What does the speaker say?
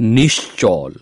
निश्चल।